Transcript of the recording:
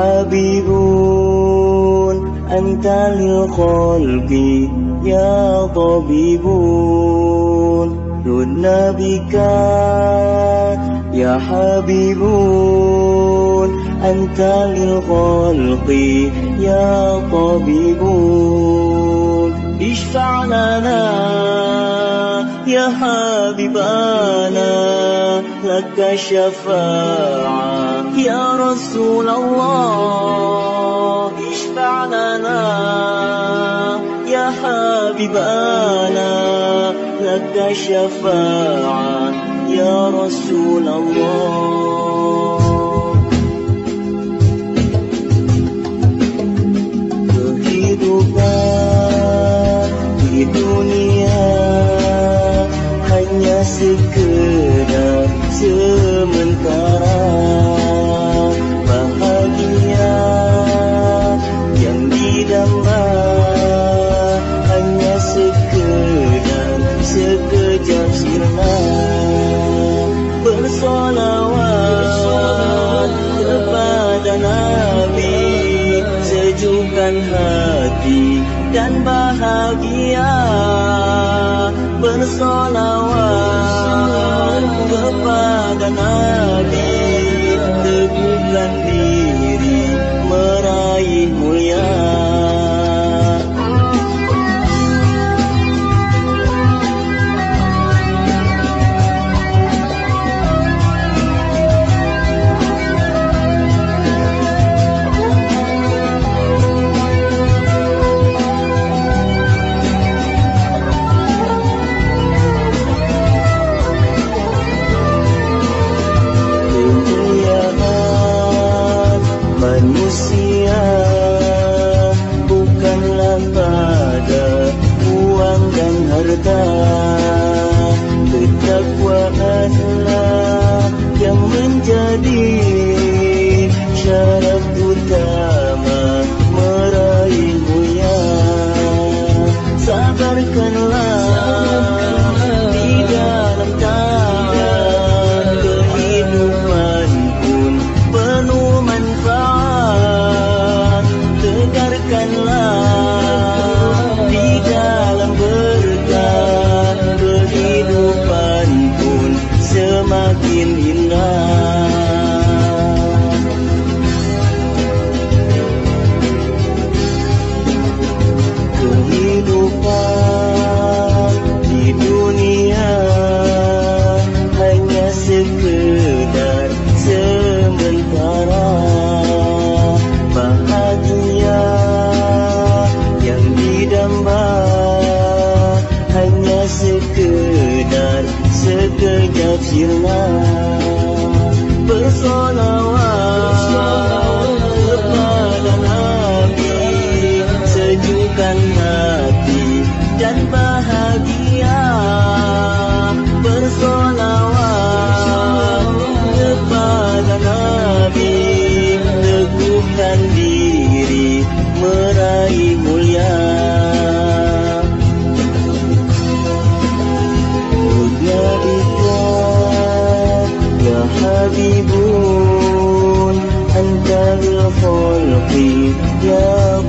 حبيبون أنت للخلق يا طبيبون. لنا بك يا حبيبون أنت للخلق يا طبيبون. اشفع لنا يا حبيبنا. لك الشفاعة يا رسول الله اشفع لنا. يا حبيبنا لك الشفاعة يا رسول الله kehidupan di dunia bersolawat kepada Nabi sejukkan hati dan bahagia. Bersolawat kepada Nabi teguhkan manusia bukanlah pada uang dan harta. Ketakwaanlah yang menjadi syarat utama meraih mulia sabarkanlah kehidupan di dunia hanya sekedar sementara. Bahagia yang didamba hanya sekedar sekejap sirna sejukkan hati dan bahagia. Bersolawat kepada Nabi. Teguhkan diri meraih mulia. Dunia ikat ya habibun. Anta bil khalqi ya